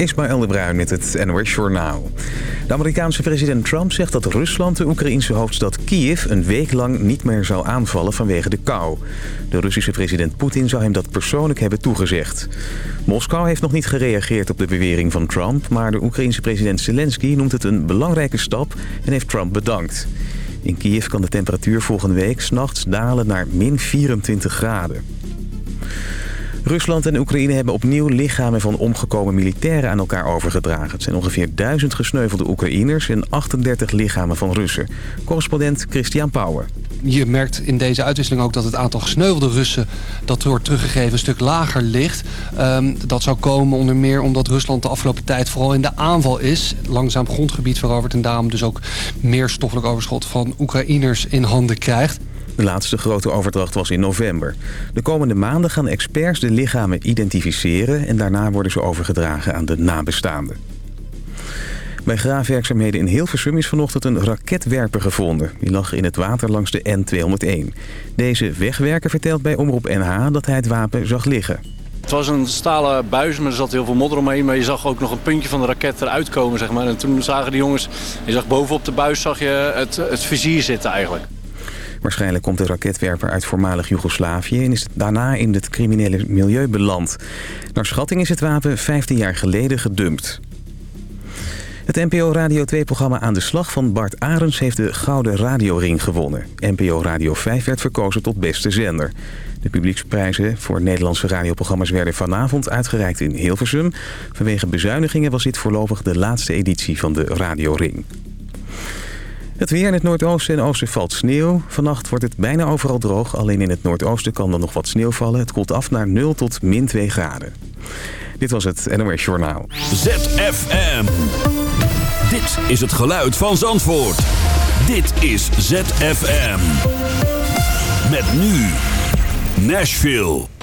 Ismaël de Bruin met het NOS Journaal. De Amerikaanse president Trump zegt dat Rusland de Oekraïnse hoofdstad Kiev... een week lang niet meer zou aanvallen vanwege de kou. De Russische president Poetin zou hem dat persoonlijk hebben toegezegd. Moskou heeft nog niet gereageerd op de bewering van Trump... maar de Oekraïense president Zelensky noemt het een belangrijke stap en heeft Trump bedankt. In Kiev kan de temperatuur volgende week s'nachts dalen naar min 24 graden. Rusland en Oekraïne hebben opnieuw lichamen van omgekomen militairen aan elkaar overgedragen. Het zijn ongeveer duizend gesneuvelde Oekraïners en 38 lichamen van Russen. Correspondent Christian Pauwer. Je merkt in deze uitwisseling ook dat het aantal gesneuvelde Russen... dat wordt teruggegeven een stuk lager ligt. Um, dat zou komen onder meer omdat Rusland de afgelopen tijd... vooral in de aanval is, langzaam grondgebied verovert... en daarom dus ook meer stoffelijk overschot van Oekraïners in handen krijgt. De laatste grote overdracht was in november. De komende maanden gaan experts de lichamen identificeren... en daarna worden ze overgedragen aan de nabestaanden. Bij graafwerkzaamheden in Hilversum is vanochtend een raketwerper gevonden. Die lag in het water langs de N201. Deze wegwerker vertelt bij Omroep NH dat hij het wapen zag liggen. Het was een stalen buis, maar er zat heel veel modder omheen. Maar je zag ook nog een puntje van de raket eruit komen. Zeg maar. En toen zagen die jongens, je zag bovenop de buis zag je het, het vizier zitten eigenlijk. Waarschijnlijk komt de raketwerper uit voormalig Joegoslavië... en is daarna in het criminele milieu beland. Naar schatting is het wapen 15 jaar geleden gedumpt. Het NPO Radio 2-programma Aan de Slag van Bart Arends heeft de Gouden Radioring gewonnen. NPO Radio 5 werd verkozen tot beste zender. De publieksprijzen voor Nederlandse radioprogramma's werden vanavond uitgereikt in Hilversum. Vanwege bezuinigingen was dit voorlopig de laatste editie van de Radioring. Het weer in het noordoosten en oosten valt sneeuw. Vannacht wordt het bijna overal droog. Alleen in het noordoosten kan er nog wat sneeuw vallen. Het koelt af naar 0 tot min 2 graden. Dit was het NOS Journaal. ZFM. Dit is het geluid van Zandvoort. Dit is ZFM. Met nu Nashville.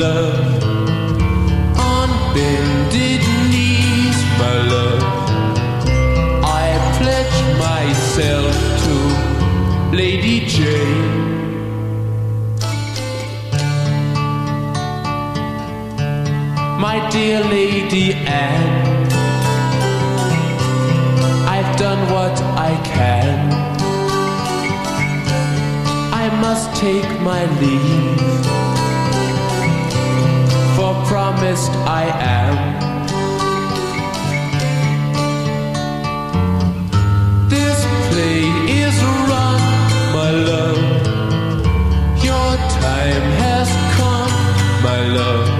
love, on bended knees, my love. I pledge myself to Lady Jane. My dear Lady Anne, I've done what I can. I must take my leave promised I am. This plane is run, my love. Your time has come, my love.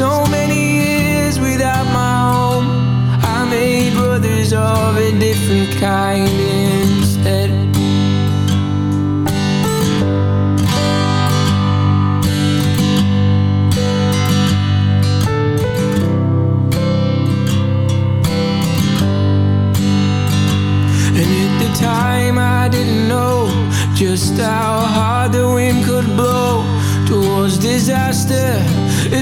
So many years without my home. I made brothers of a different kind instead. And at the time I didn't know Just how hard the wind could blow Towards disaster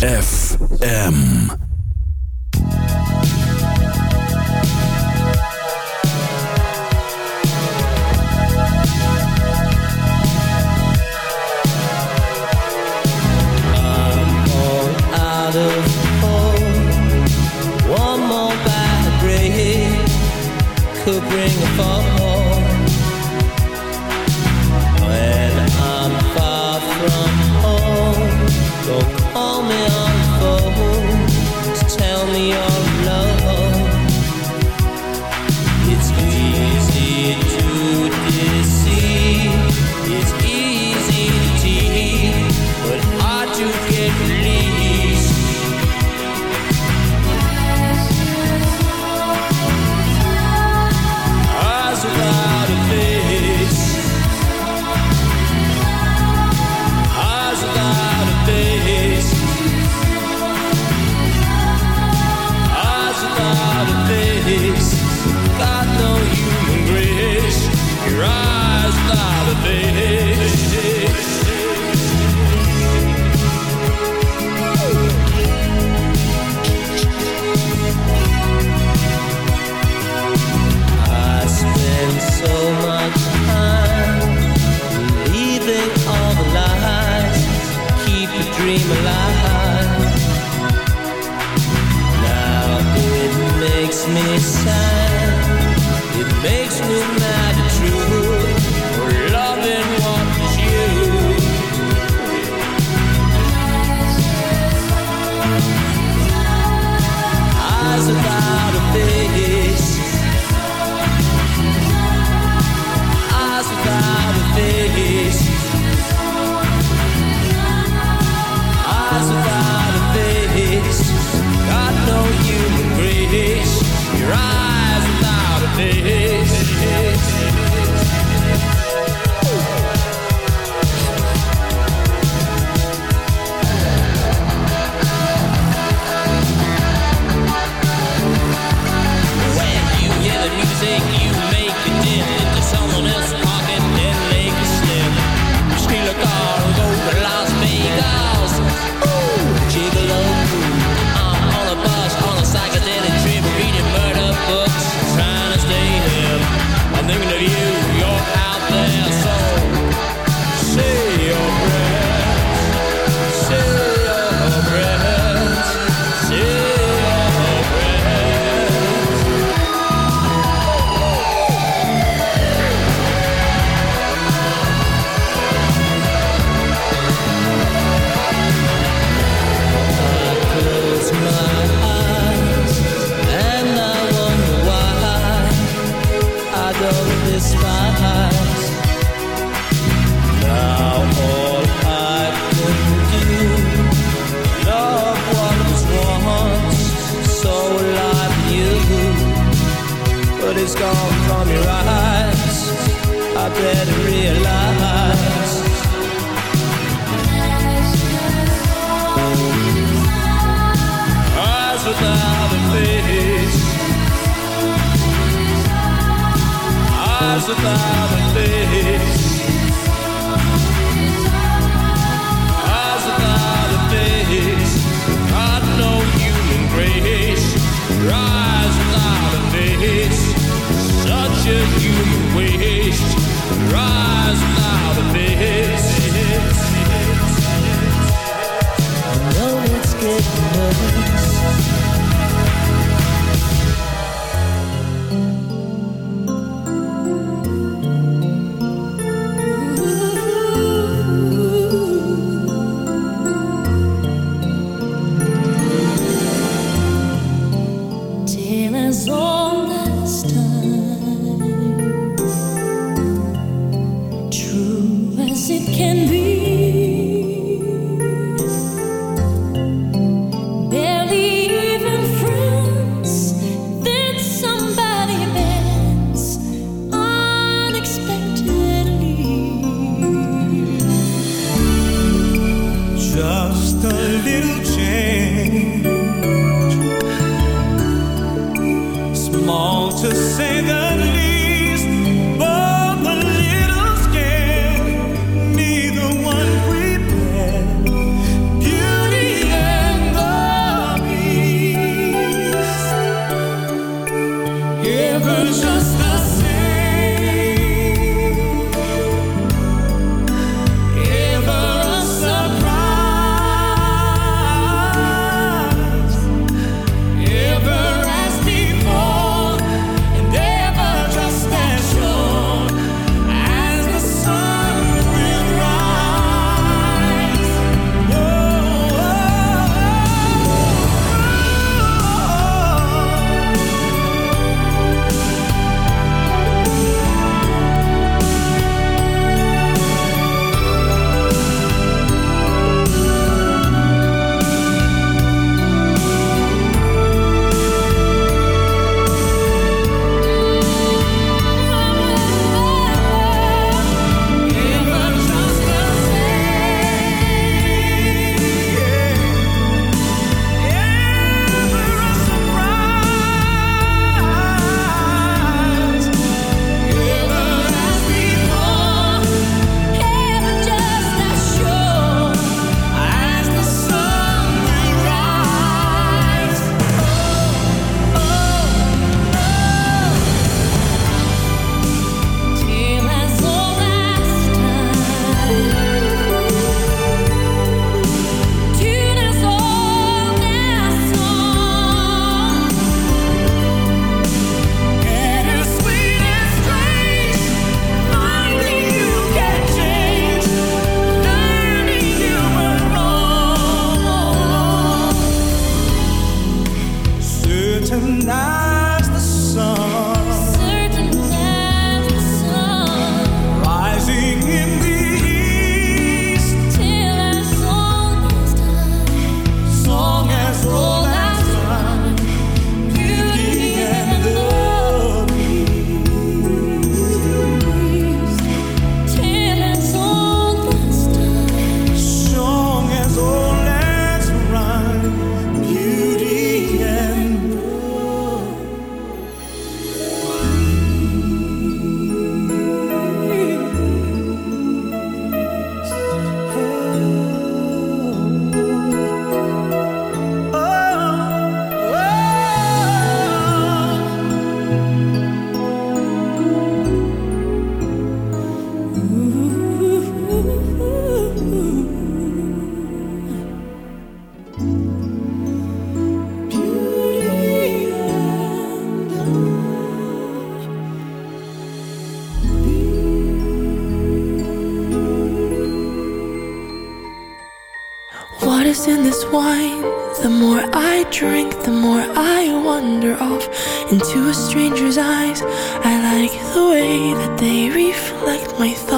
FM. vez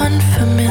unfamiliar.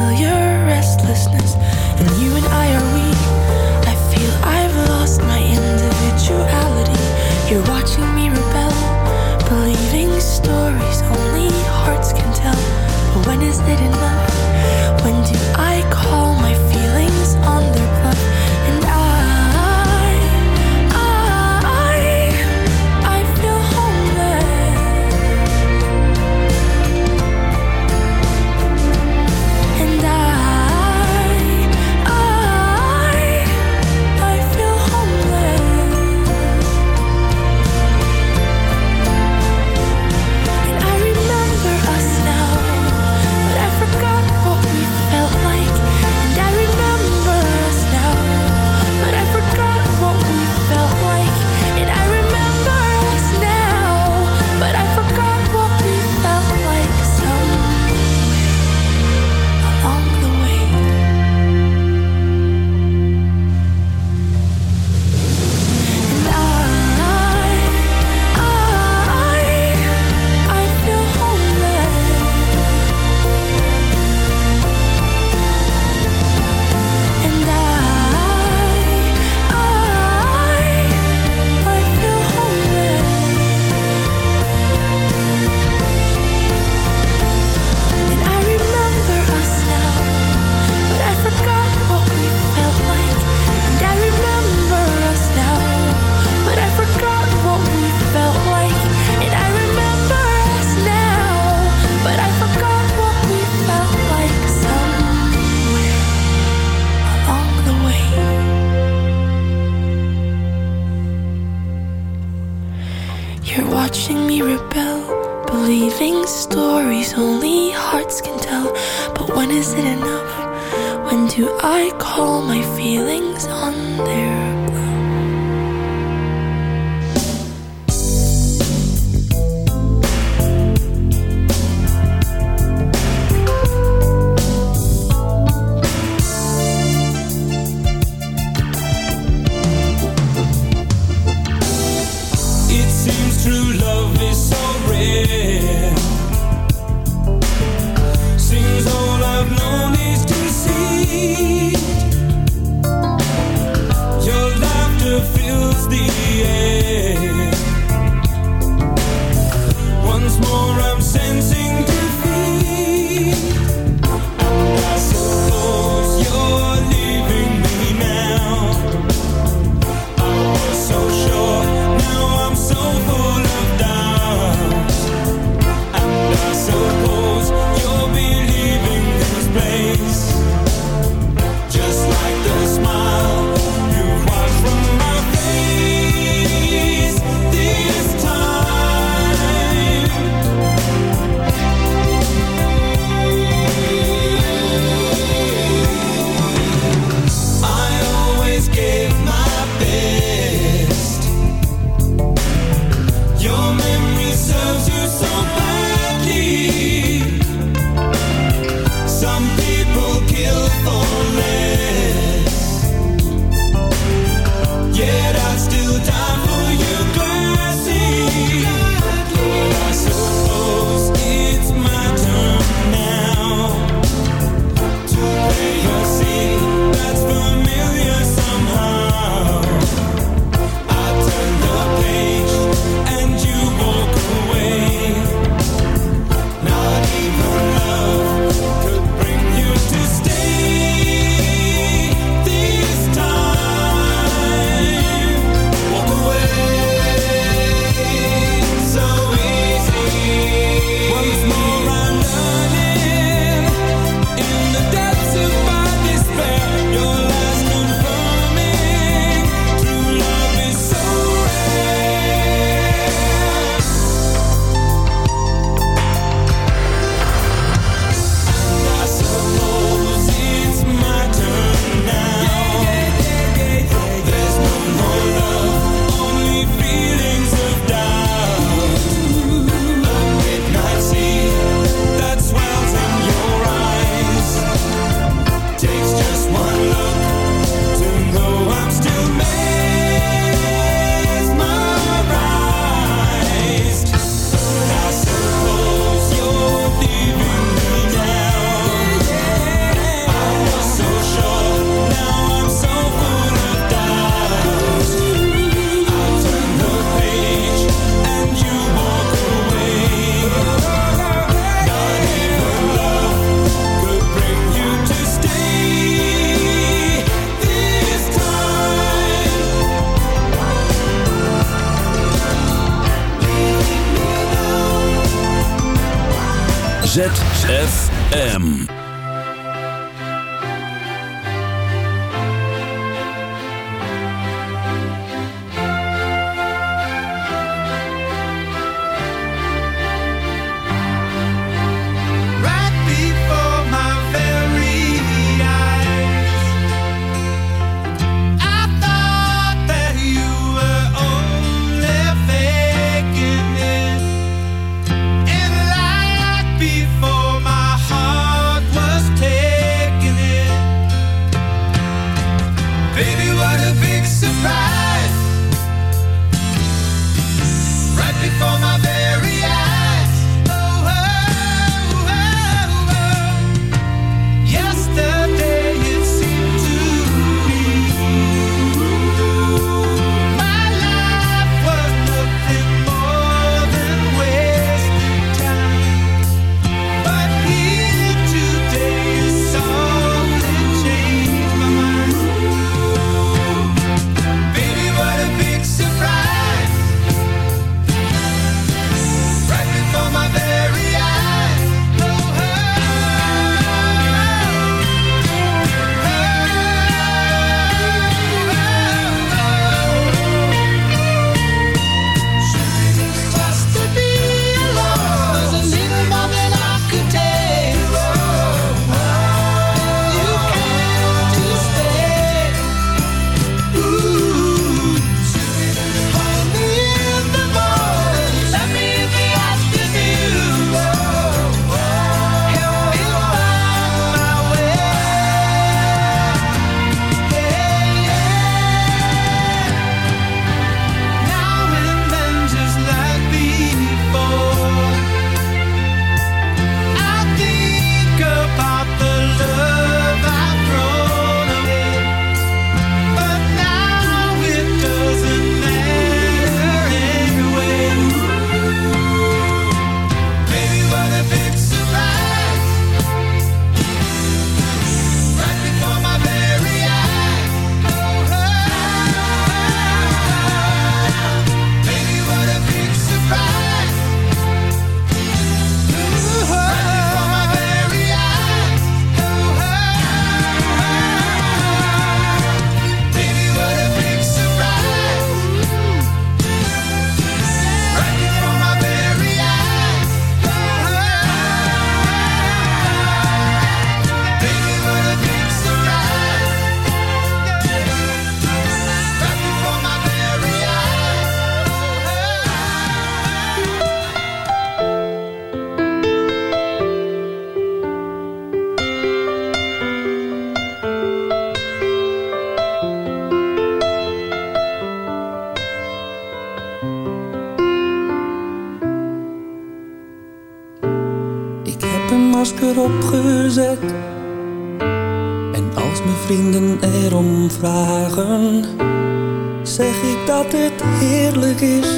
Dat het heerlijk is.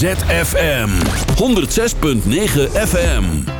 ZFM 106.9 FM.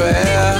Family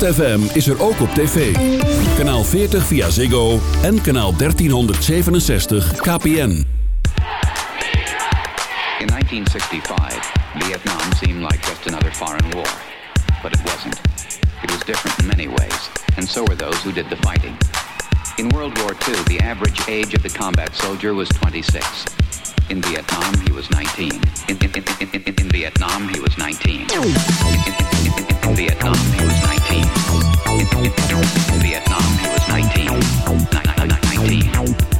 ZFM is er ook op tv. Kanaal 40 via Ziggo en kanaal 1367 KPN. In 1965, Vietnam seemed like just another foreign war. But it wasn't. It was different in many ways, and so were those who did the fighting. In World War II, the average age of the combat soldier was 26. In Vietnam, he was 19. In, in, in, in, in, in Vietnam, he was 19. In, in, in, in, in Vietnam, he was 19. In, in, in, in Vietnam, he was 19. Ni- ni- 19.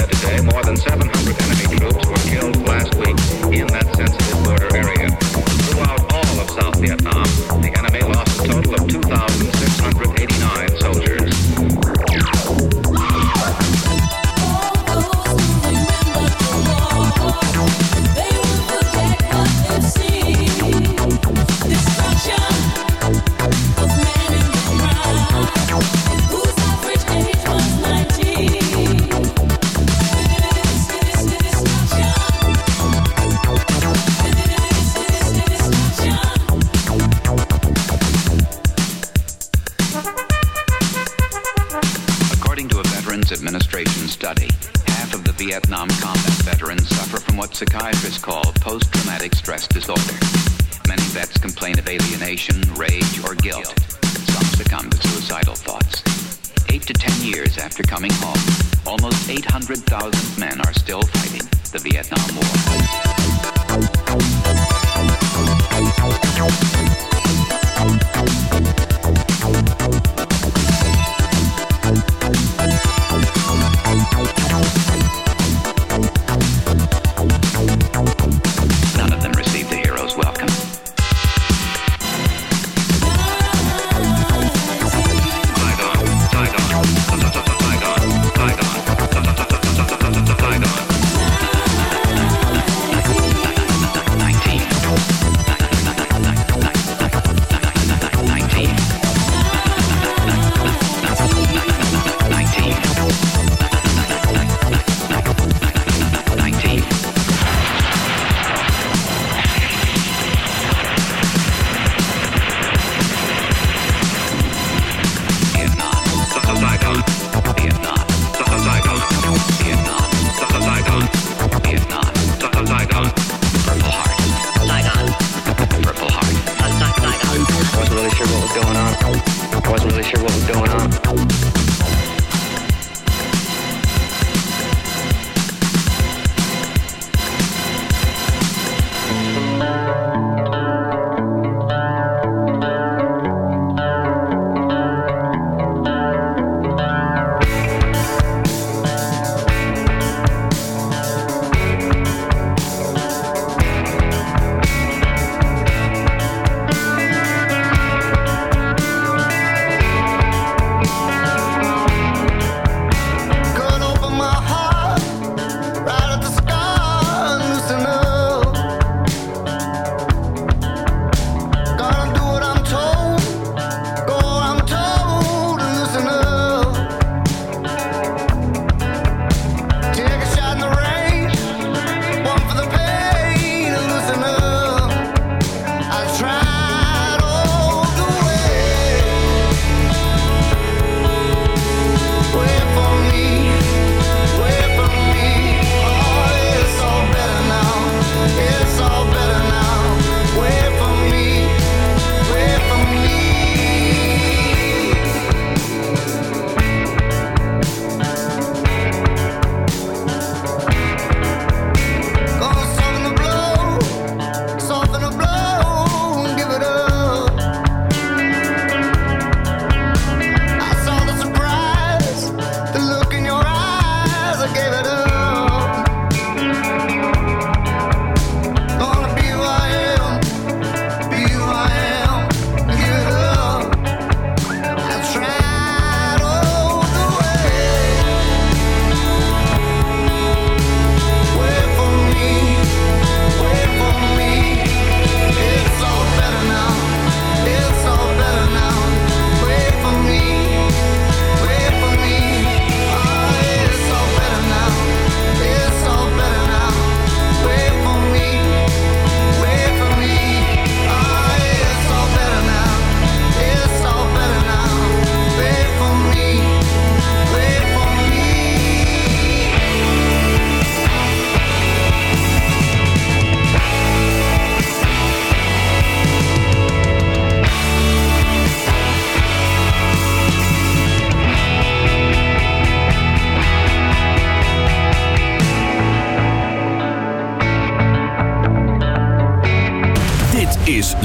today more than 700 enemy troops were